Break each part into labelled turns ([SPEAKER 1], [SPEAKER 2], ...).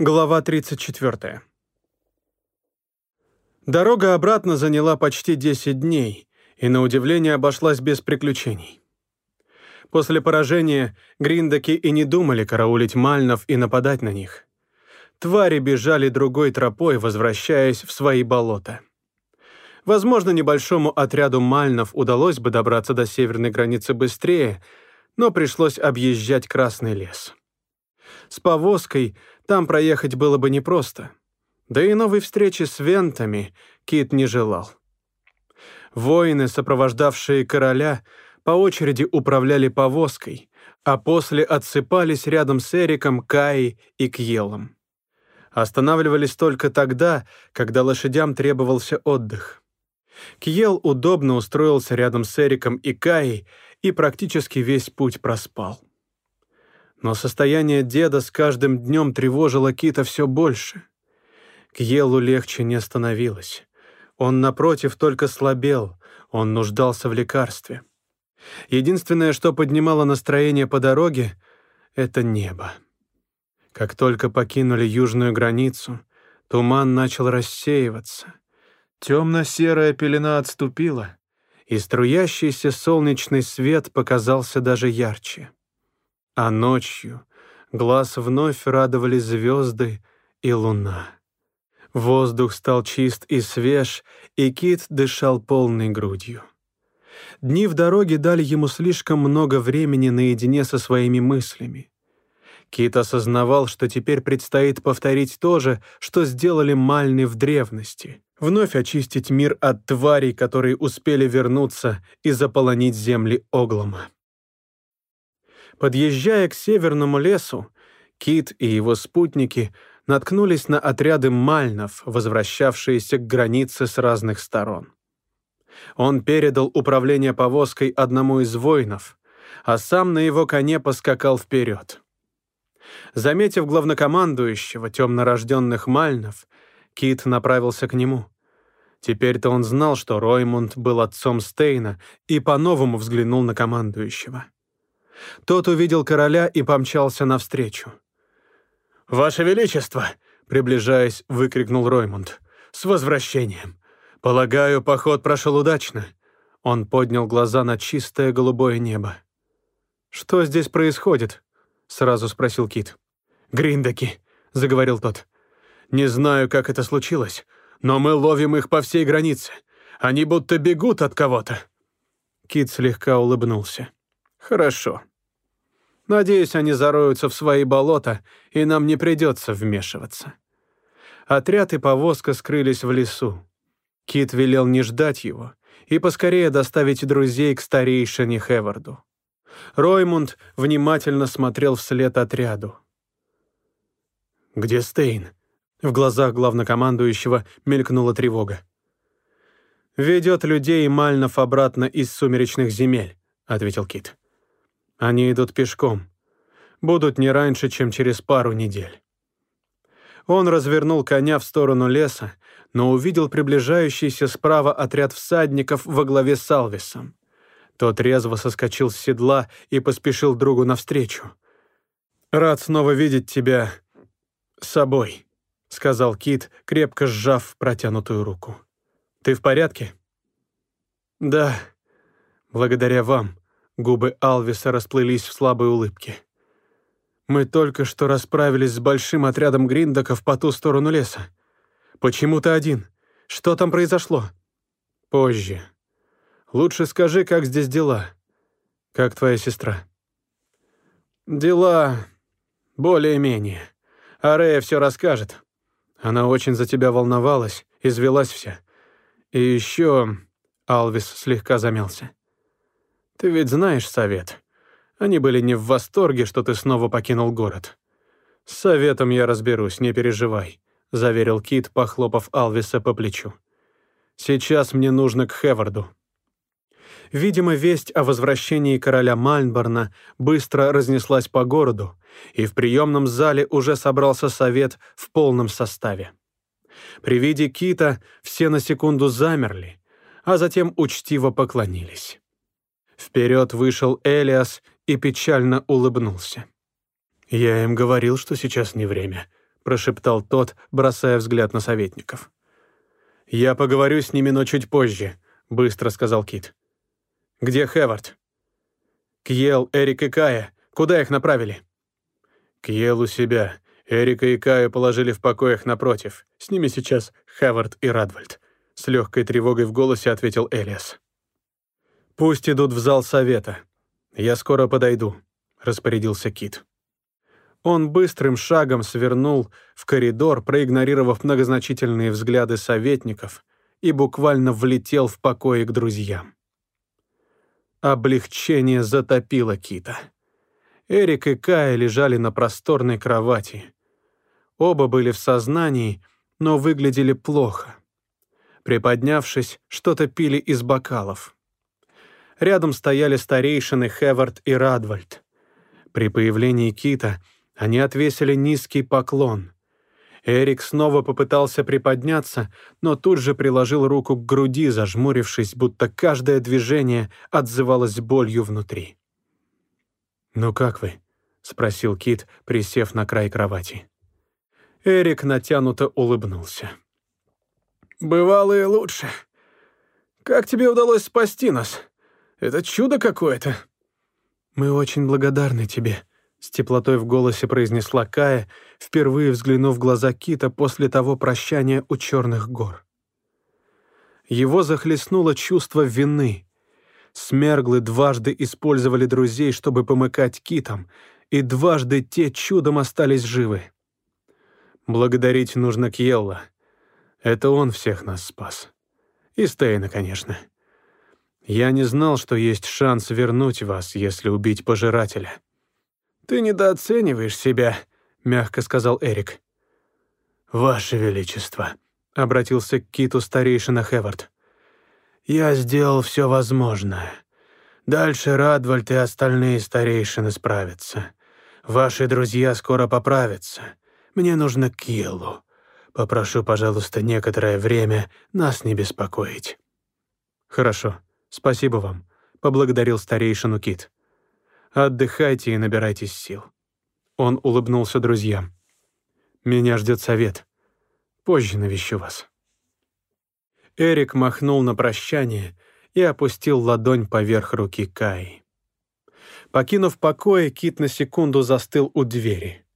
[SPEAKER 1] Глава 34. Дорога обратно заняла почти 10 дней и, на удивление, обошлась без приключений. После поражения гриндаки и не думали караулить мальнов и нападать на них. Твари бежали другой тропой, возвращаясь в свои болота. Возможно, небольшому отряду мальнов удалось бы добраться до северной границы быстрее, но пришлось объезжать Красный лес. С повозкой там проехать было бы непросто. Да и новой встречи с вентами Кит не желал. Воины, сопровождавшие короля, по очереди управляли повозкой, а после отсыпались рядом с Эриком, Каей и Кьелом. Останавливались только тогда, когда лошадям требовался отдых. Кьел удобно устроился рядом с Эриком и Каей и практически весь путь проспал. Но состояние деда с каждым днем тревожило Кита все больше. К Елу легче не становилось. Он, напротив, только слабел, он нуждался в лекарстве. Единственное, что поднимало настроение по дороге, — это небо. Как только покинули южную границу, туман начал рассеиваться. Темно-серая пелена отступила, и струящийся солнечный свет показался даже ярче. А ночью глаз вновь радовали звезды и луна. Воздух стал чист и свеж, и Кит дышал полной грудью. Дни в дороге дали ему слишком много времени наедине со своими мыслями. Кит осознавал, что теперь предстоит повторить то же, что сделали Мальны в древности. Вновь очистить мир от тварей, которые успели вернуться и заполонить земли Оглома. Подъезжая к северному лесу, Кит и его спутники наткнулись на отряды мальнов, возвращавшиеся к границе с разных сторон. Он передал управление повозкой одному из воинов, а сам на его коне поскакал вперед. Заметив главнокомандующего темнорожденных мальнов, Кит направился к нему. Теперь-то он знал, что Роймунд был отцом Стейна и по-новому взглянул на командующего. Тот увидел короля и помчался навстречу. «Ваше Величество!» — приближаясь, выкрикнул Роймунд. «С возвращением! Полагаю, поход прошел удачно». Он поднял глаза на чистое голубое небо. «Что здесь происходит?» — сразу спросил Кит. «Гриндаки», — заговорил тот. «Не знаю, как это случилось, но мы ловим их по всей границе. Они будто бегут от кого-то». Кит слегка улыбнулся. «Хорошо. Надеюсь, они зароются в свои болота, и нам не придется вмешиваться». Отряд и повозка скрылись в лесу. Кит велел не ждать его и поскорее доставить друзей к старейшине Хеварду. Роймунд внимательно смотрел вслед отряду. «Где Стейн?» В глазах главнокомандующего мелькнула тревога. «Ведет людей Мальнов обратно из сумеречных земель», — ответил Кит. Они идут пешком. Будут не раньше, чем через пару недель. Он развернул коня в сторону леса, но увидел приближающийся справа отряд всадников во главе с Алвисом. Тот резво соскочил с седла и поспешил другу навстречу. «Рад снова видеть тебя с собой», — сказал Кит, крепко сжав протянутую руку. «Ты в порядке?» «Да, благодаря вам», Губы Алвиса расплылись в слабой улыбке. «Мы только что расправились с большим отрядом гриндаков по ту сторону леса. Почему ты один? Что там произошло?» «Позже. Лучше скажи, как здесь дела. Как твоя сестра?» «Дела более-менее. Арея все расскажет. Она очень за тебя волновалась, извелась вся. И еще...» Алвис слегка замялся. Ты ведь знаешь совет. Они были не в восторге, что ты снова покинул город. С советом я разберусь, не переживай, заверил Кит, похлопав Алвиса по плечу. Сейчас мне нужно к Хеварду. Видимо, весть о возвращении короля Мальнборна быстро разнеслась по городу, и в приемном зале уже собрался совет в полном составе. При виде Кита все на секунду замерли, а затем учтиво поклонились. Вперед вышел Элиас и печально улыбнулся. «Я им говорил, что сейчас не время», — прошептал тот, бросая взгляд на советников. «Я поговорю с ними, но чуть позже», — быстро сказал Кит. «Где Хевард?» «Кьел, Эрик и Кая. Куда их направили?» «Кьел у себя. Эрика и Каю положили в покоях напротив. С ними сейчас Хевард и Радвальд», — с легкой тревогой в голосе ответил Элиас. «Пусть идут в зал совета. Я скоро подойду», — распорядился Кит. Он быстрым шагом свернул в коридор, проигнорировав многозначительные взгляды советников, и буквально влетел в покои к друзьям. Облегчение затопило Кита. Эрик и Кая лежали на просторной кровати. Оба были в сознании, но выглядели плохо. Приподнявшись, что-то пили из бокалов. Рядом стояли старейшины Хевард и Радвальд. При появлении Кита — они отвесили низкий поклон. Эрик снова попытался приподняться, но тут же приложил руку к груди, зажмурившись, будто каждое движение отзывалось болью внутри. «Ну как вы?» — спросил Кит, присев на край кровати. Эрик натянуто улыбнулся. «Бывало и лучше. Как тебе удалось спасти нас? Это чудо какое-то!» «Мы очень благодарны тебе», с теплотой в голосе произнесла Кая, впервые взглянув в глаза Кита после того прощания у Черных гор. Его захлестнуло чувство вины. Смерглы дважды использовали друзей, чтобы помыкать Китом, и дважды те чудом остались живы. Благодарить нужно Кьелла. Это он всех нас спас. И Стейна, конечно. Я не знал, что есть шанс вернуть вас, если убить Пожирателя. «Ты недооцениваешь себя», — мягко сказал Эрик. «Ваше Величество», — обратился к Киту старейшина Хевард. «Я сделал все возможное. Дальше Радвальд и остальные старейшины справятся. Ваши друзья скоро поправятся. Мне нужно к. Попрошу, пожалуйста, некоторое время нас не беспокоить». «Хорошо, спасибо вам», — поблагодарил старейшину Кит. Отдыхайте и набирайтесь сил». Он улыбнулся друзьям. «Меня ждет совет. Позже навещу вас». Эрик махнул на прощание и опустил ладонь поверх руки Каи. Покинув покои, Кит на секунду застыл у двери.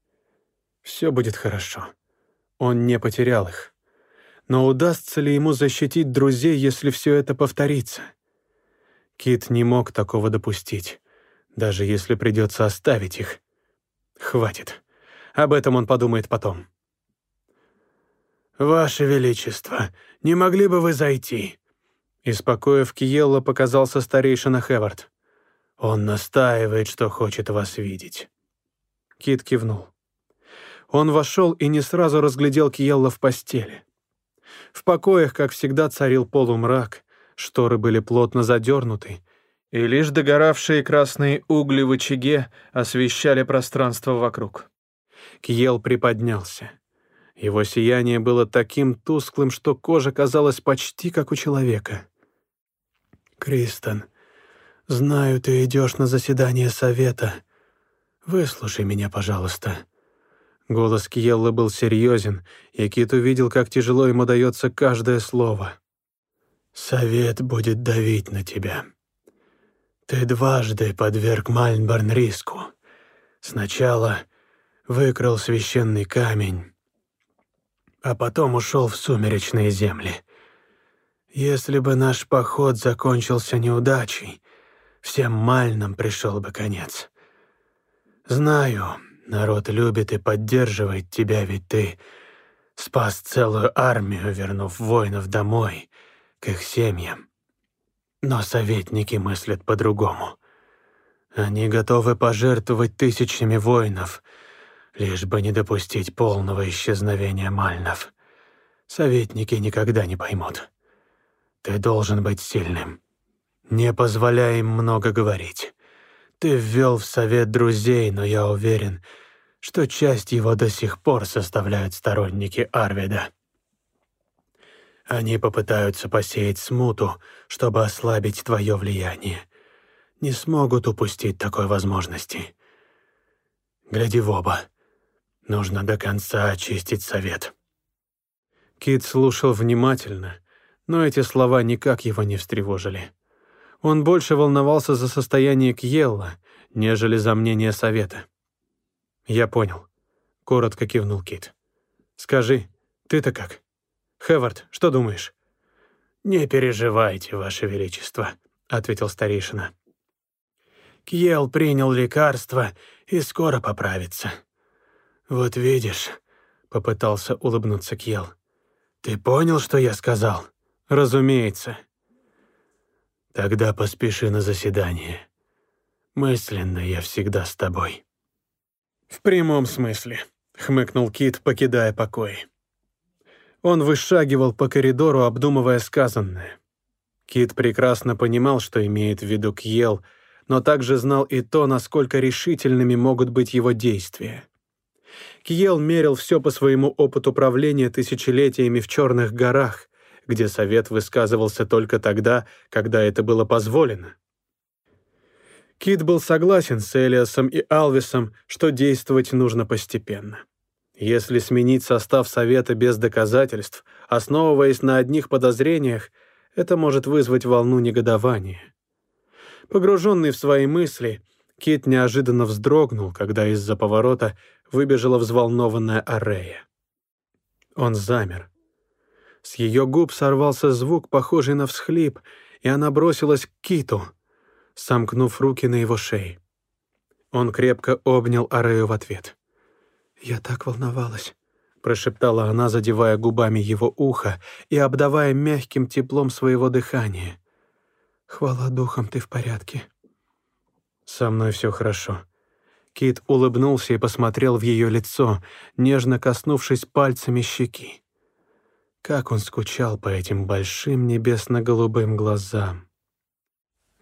[SPEAKER 1] Все будет хорошо. Он не потерял их. Но удастся ли ему защитить друзей, если все это повторится? Кит не мог такого допустить даже если придется оставить их. Хватит. Об этом он подумает потом. «Ваше Величество, не могли бы вы зайти?» Из покоев Киелла показался старейшина Хевард. «Он настаивает, что хочет вас видеть». Кит кивнул. Он вошел и не сразу разглядел Киелла в постели. В покоях, как всегда, царил полумрак, шторы были плотно задернуты, и лишь догоравшие красные угли в очаге освещали пространство вокруг. Кьел приподнялся. Его сияние было таким тусклым, что кожа казалась почти как у человека. «Кристен, знаю, ты идешь на заседание совета. Выслушай меня, пожалуйста». Голос Кьелла был серьезен, и Кит увидел, как тяжело ему дается каждое слово. «Совет будет давить на тебя». Ты дважды подверг Мальнборн риску. Сначала выкрал священный камень, а потом ушел в сумеречные земли. Если бы наш поход закончился неудачей, всем Мальнам пришел бы конец. Знаю, народ любит и поддерживает тебя, ведь ты спас целую армию, вернув воинов домой, к их семьям. Но советники мыслят по-другому. Они готовы пожертвовать тысячами воинов, лишь бы не допустить полного исчезновения мальнов. Советники никогда не поймут. Ты должен быть сильным. Не позволяй им много говорить. Ты ввел в совет друзей, но я уверен, что часть его до сих пор составляют сторонники Арвида. Они попытаются посеять смуту, чтобы ослабить твое влияние. Не смогут упустить такой возможности. Гляди в оба.
[SPEAKER 2] Нужно до конца очистить совет».
[SPEAKER 1] Кит слушал внимательно, но эти слова никак его не встревожили. Он больше волновался за состояние Кьелла, нежели за мнение совета. «Я понял», — коротко кивнул Кит. «Скажи, ты-то как? Хевард, что думаешь?»
[SPEAKER 2] «Не переживайте, Ваше Величество», — ответил старейшина. «Кьел принял лекарство и скоро поправится». «Вот видишь», — попытался улыбнуться Кьел. «Ты понял, что я сказал?»
[SPEAKER 1] «Разумеется».
[SPEAKER 2] «Тогда поспеши на заседание. Мысленно я всегда с тобой».
[SPEAKER 1] «В прямом смысле», — хмыкнул Кит, покидая покой. Он вышагивал по коридору, обдумывая сказанное. Кит прекрасно понимал, что имеет в виду Кьел, но также знал и то, насколько решительными могут быть его действия. Кьел мерил все по своему опыту правления тысячелетиями в Черных горах, где совет высказывался только тогда, когда это было позволено. Кит был согласен с Элиасом и Алвисом, что действовать нужно постепенно. Если сменить состав совета без доказательств, основываясь на одних подозрениях, это может вызвать волну негодования. Погруженный в свои мысли, Кит неожиданно вздрогнул, когда из-за поворота выбежала взволнованная Арея. Он замер. С ее губ сорвался звук, похожий на всхлип, и она бросилась к Киту, сомкнув руки на его шее. Он крепко обнял Арею в ответ. «Я так волновалась», — прошептала она, задевая губами его ухо и обдавая мягким теплом своего дыхания. «Хвала духам, ты в порядке». «Со мной все хорошо», Кит улыбнулся и посмотрел в ее лицо, нежно коснувшись пальцами щеки. Как он скучал по этим большим небесно-голубым глазам.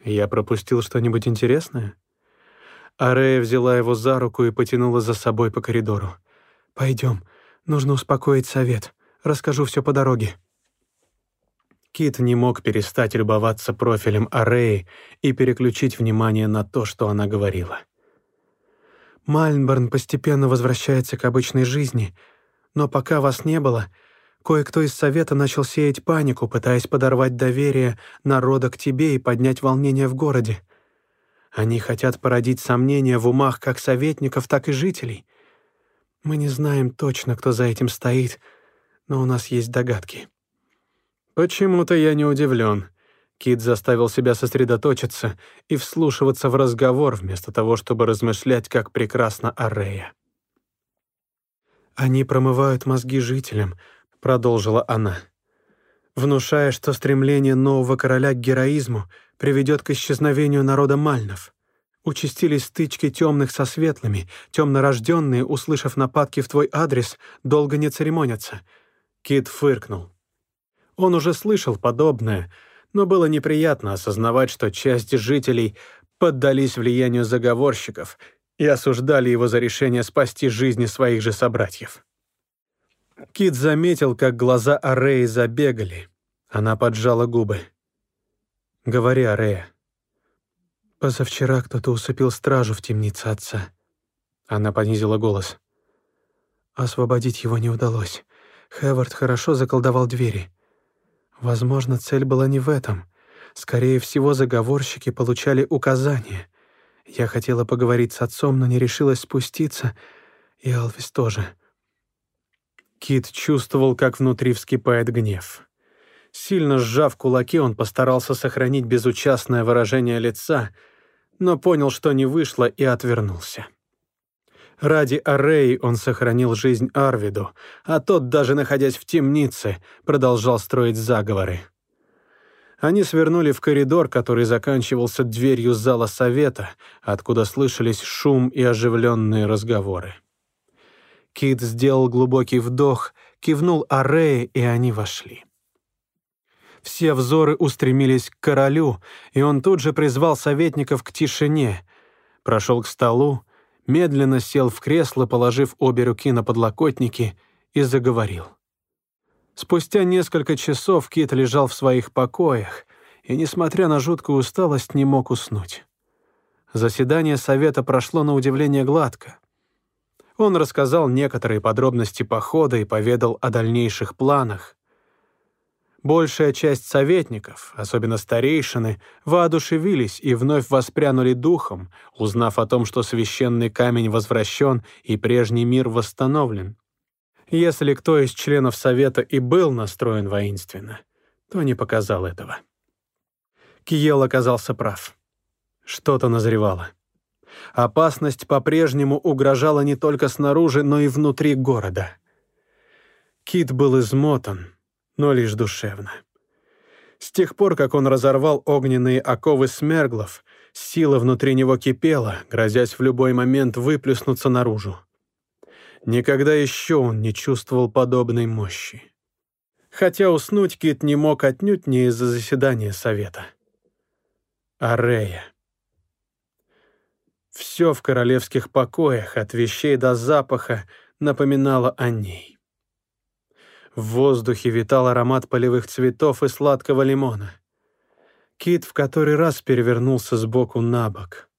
[SPEAKER 1] «Я пропустил что-нибудь интересное?» Арея взяла его за руку и потянула за собой по коридору. «Пойдем, нужно успокоить совет. Расскажу все по дороге». Кит не мог перестать любоваться профилем Ареи и переключить внимание на то, что она говорила. Мальнборн постепенно возвращается к обычной жизни, но пока вас не было, кое-кто из Совета начал сеять панику, пытаясь подорвать доверие народа к тебе и поднять волнение в городе. Они хотят породить сомнения в умах как советников, так и жителей. Мы не знаем точно, кто за этим стоит, но у нас есть догадки. Почему-то я не удивлен. Кит заставил себя сосредоточиться и вслушиваться в разговор, вместо того, чтобы размышлять, как прекрасна Арея. «Они промывают мозги жителям», — продолжила она, внушая, что стремление нового короля к героизму приведет к исчезновению народа Мальнов. Участились стычки темных со светлыми, темнорожденные, услышав нападки в твой адрес, долго не церемонятся. Кит фыркнул. Он уже слышал подобное — но было неприятно осознавать, что часть жителей поддались влиянию заговорщиков и осуждали его за решение спасти жизни своих же собратьев. Кит заметил, как глаза Ареи забегали. Она поджала губы. «Говори, Арея». «Позавчера кто-то усыпил стражу в темнице отца». Она понизила голос. Освободить его не удалось. Хевард хорошо заколдовал двери. Возможно, цель была не в этом. Скорее всего, заговорщики получали указания. Я хотела поговорить с отцом, но не решилась спуститься, и Алвис тоже. Кит чувствовал, как внутри вскипает гнев. Сильно сжав кулаки, он постарался сохранить безучастное выражение лица, но понял, что не вышло, и отвернулся. Ради Арей он сохранил жизнь Арвиду, а тот, даже находясь в темнице, продолжал строить заговоры. Они свернули в коридор, который заканчивался дверью зала совета, откуда слышались шум и оживленные разговоры. Кит сделал глубокий вдох, кивнул Арее, и они вошли. Все взоры устремились к королю, и он тут же призвал советников к тишине, прошел к столу, медленно сел в кресло, положив обе руки на подлокотники, и заговорил. Спустя несколько часов Кит лежал в своих покоях и, несмотря на жуткую усталость, не мог уснуть. Заседание совета прошло на удивление гладко. Он рассказал некоторые подробности похода и поведал о дальнейших планах. Большая часть советников, особенно старейшины, воодушевились и вновь воспрянули духом, узнав о том, что священный камень возвращен и прежний мир восстановлен. Если кто из членов Совета и был настроен воинственно, то не показал этого. Киел оказался прав. Что-то назревало. Опасность по-прежнему угрожала не только снаружи, но и внутри города. Кит был измотан, но лишь душевно. С тех пор, как он разорвал огненные оковы смерглов, сила внутри него кипела, грозясь в любой момент выплеснуться наружу. Никогда еще он не чувствовал подобной мощи. Хотя уснуть Кит не мог отнюдь не из-за заседания совета. Арея. Все в королевских покоях, от вещей до запаха, напоминало о ней. В воздухе витал аромат полевых цветов и сладкого лимона. Кит в который раз перевернулся с боку на бок.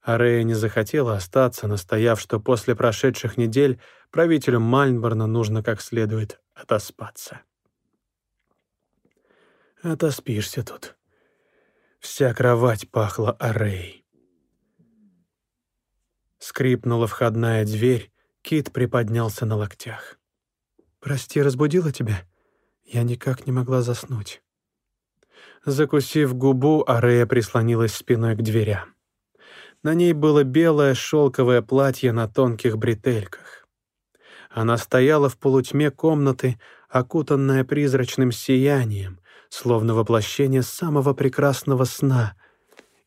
[SPEAKER 1] Арея не захотела остаться, настояв, что после прошедших недель правителю Мальнборна нужно как следует отоспаться. «Отоспишься тут». Вся кровать пахла Ареей. Скрипнула входная дверь, Кит приподнялся на локтях. «Прости, разбудила тебя? Я никак не могла заснуть». Закусив губу, Арея прислонилась спиной к дверям. На ней было белое шелковое платье на тонких бретельках. Она стояла в полутьме комнаты, окутанная призрачным сиянием, словно воплощение самого прекрасного сна,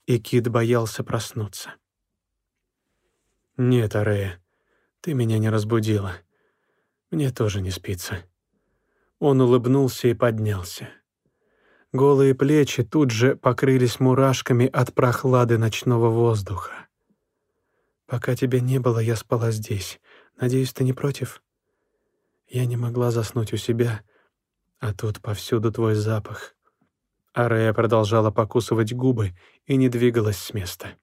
[SPEAKER 1] и Кит боялся проснуться. «Нет, Арея, ты меня не разбудила. Мне тоже не спится». Он улыбнулся и поднялся. Голые плечи тут же покрылись мурашками от прохлады ночного воздуха. «Пока тебя не было, я спала здесь. Надеюсь, ты не против?» Я не могла заснуть у себя, а тут повсюду твой запах. Арея продолжала покусывать губы и не двигалась с места.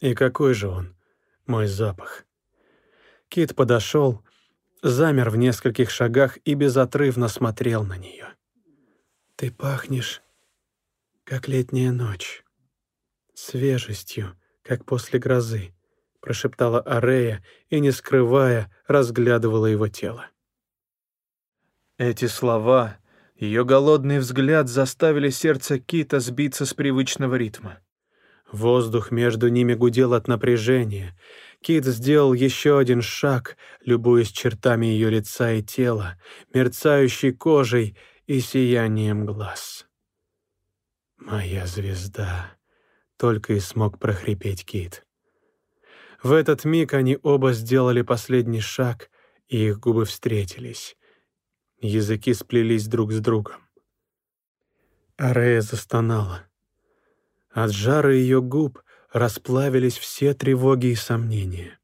[SPEAKER 1] И какой же он, мой запах? Кит подошел, замер в нескольких шагах и безотрывно смотрел на нее. Ты пахнешь, как летняя ночь, свежестью, как после грозы, прошептала Арея и, не скрывая, разглядывала его тело. Эти слова, ее голодный взгляд заставили сердце Кита сбиться с привычного ритма. Воздух между ними гудел от напряжения. Кит сделал еще один шаг, любуясь чертами ее лица и тела, мерцающей кожей и сиянием глаз. «Моя звезда!» — только и смог прохрипеть Кит. В этот миг они оба сделали последний шаг, и их губы встретились. Языки сплелись друг с другом. Арея застонала. От жара ее губ расплавились все тревоги и сомнения.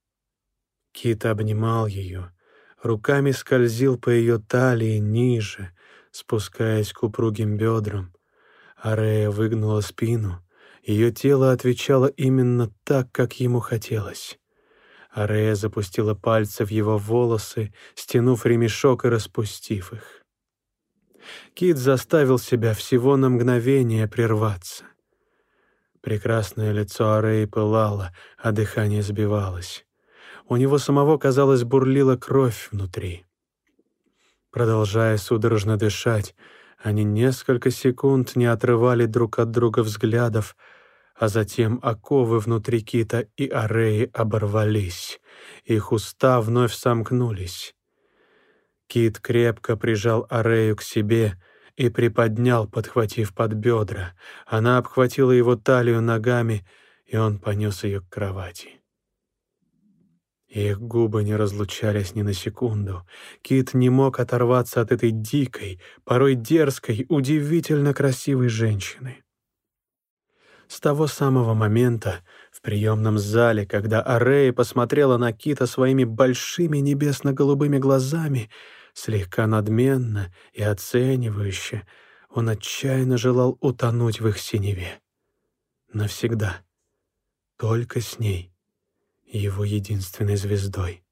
[SPEAKER 1] Кит обнимал ее, руками скользил по ее талии ниже, спускаясь к упругим бедрам. Арея выгнула спину. Ее тело отвечало именно так, как ему хотелось. Арея запустила пальцы в его волосы, стянув ремешок и распустив их. Кит заставил себя всего на мгновение прерваться. Прекрасное лицо Ареи пылало, а дыхание сбивалось. У него самого, казалось, бурлила кровь внутри. Продолжая судорожно дышать, они несколько секунд не отрывали друг от друга взглядов, а затем оковы внутри Кита и Ареи оборвались, их уста вновь сомкнулись. Кит крепко прижал Арею к себе — и приподнял, подхватив под бедра. Она обхватила его талию ногами, и он понес ее к кровати. Их губы не разлучались ни на секунду. Кит не мог оторваться от этой дикой, порой дерзкой, удивительно красивой женщины. С того самого момента в приемном зале, когда Арея посмотрела на Кита своими большими небесно-голубыми глазами, слегка надменно и оценивающе, он отчаянно желал утонуть в их синеве. Навсегда. Только с ней. его единственной звездой.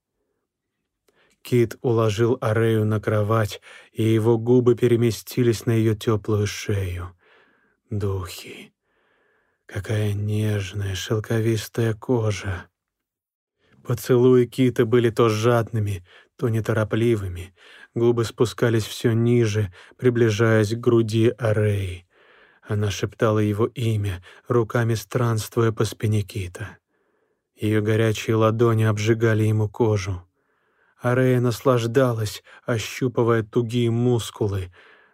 [SPEAKER 1] Кит уложил Арею на кровать, и его губы переместились на ее теплую шею. Духи. Какая нежная, шелковистая кожа. Поцелуи Кита были то жадными, то неторопливыми. Губы спускались все ниже, приближаясь к груди Ареи. Она шептала его имя, руками странствуя по спине Кита. Ее горячие ладони обжигали ему кожу. Арея наслаждалась, ощупывая тугие мускулы,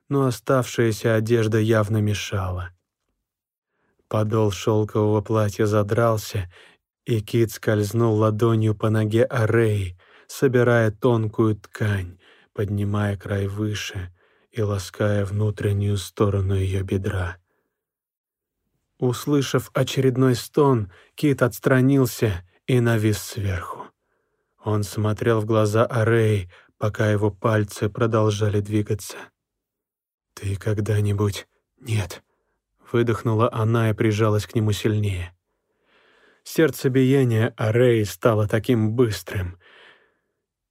[SPEAKER 1] но оставшаяся одежда явно мешала. Подол шелкового платья задрался, и Кит скользнул ладонью по ноге Ареи, собирая тонкую ткань, поднимая край выше и лаская внутреннюю сторону ее бедра. Услышав очередной стон, Кит отстранился и навис сверху. Он смотрел в глаза Арей, пока его пальцы продолжали двигаться. «Ты когда-нибудь...» «Нет», — выдохнула она и прижалась к нему сильнее. Сердцебиение Арей стало таким быстрым.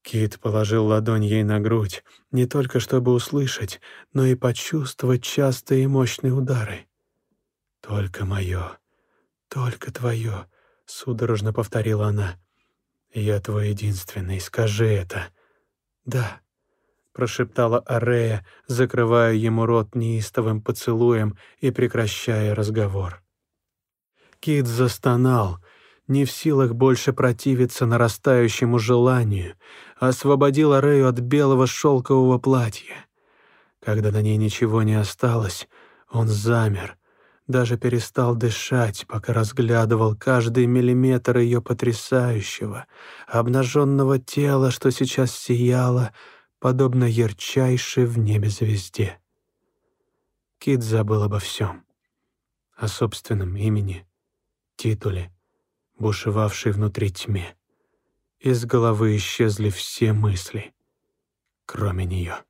[SPEAKER 1] Кит положил ладонь ей на грудь, не только чтобы услышать, но и почувствовать частые и мощные удары. «Только мое, только твое», — судорожно повторила она. «Я твой единственный, скажи это». «Да», — прошептала Арея, закрывая ему рот неистовым поцелуем и прекращая разговор. Кит застонал, не в силах больше противиться нарастающему желанию, освободил Арею от белого шелкового платья. Когда на ней ничего не осталось, он замер, даже перестал дышать, пока разглядывал каждый миллиметр ее потрясающего, обнаженного тела, что сейчас сияло, подобно ярчайшей в небе звезде. Кит забыл обо всем. О собственном имени, титуле, бушевавшей внутри тьме. Из головы исчезли все мысли, кроме нее.